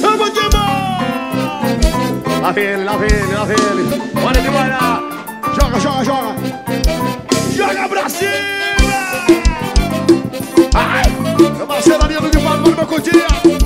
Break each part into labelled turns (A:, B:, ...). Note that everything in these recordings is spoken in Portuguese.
A: Vamos de bola! Lá vem ele, lá vem ele, lá vem ele. Bora de bora! Joga, joga, joga! Joga pra cima! Ai! Meu parceiro ali do de bora meu curtir!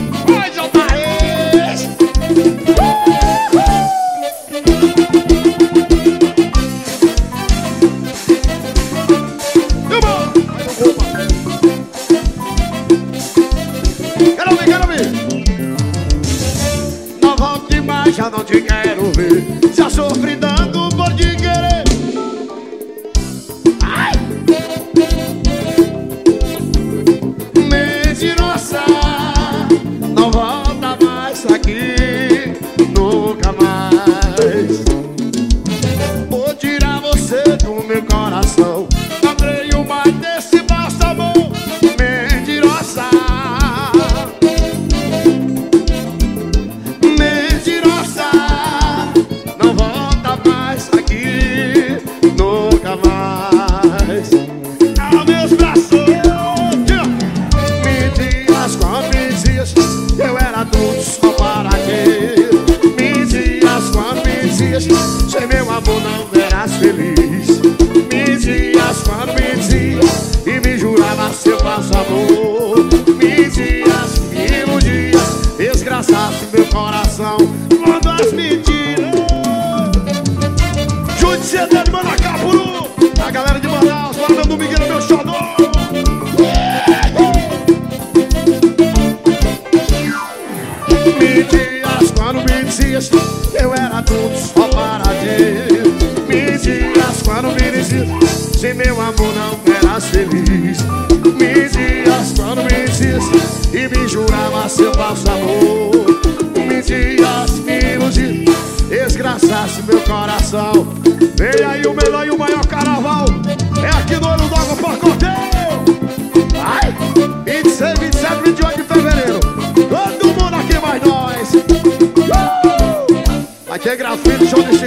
A: Já não te quero ver. Já sofri dando meus braços Mentiras com mentiras Eu era tudo só para quê Mentiras com mentiras Sem meu amor não eras feliz. Mentiras com mentiras E me jurava seu falso dizias eu era tudo só para ti Me dias quando me dizias se meu amor não eras feliz. Me dias quando me dizias e me jurava seu falso amor. Me dias me iludir, desgraçasse meu coração. Vem aí o melhor e o maior carnaval. É aqui no Ouro d'Água, Porco Tem grafite, show de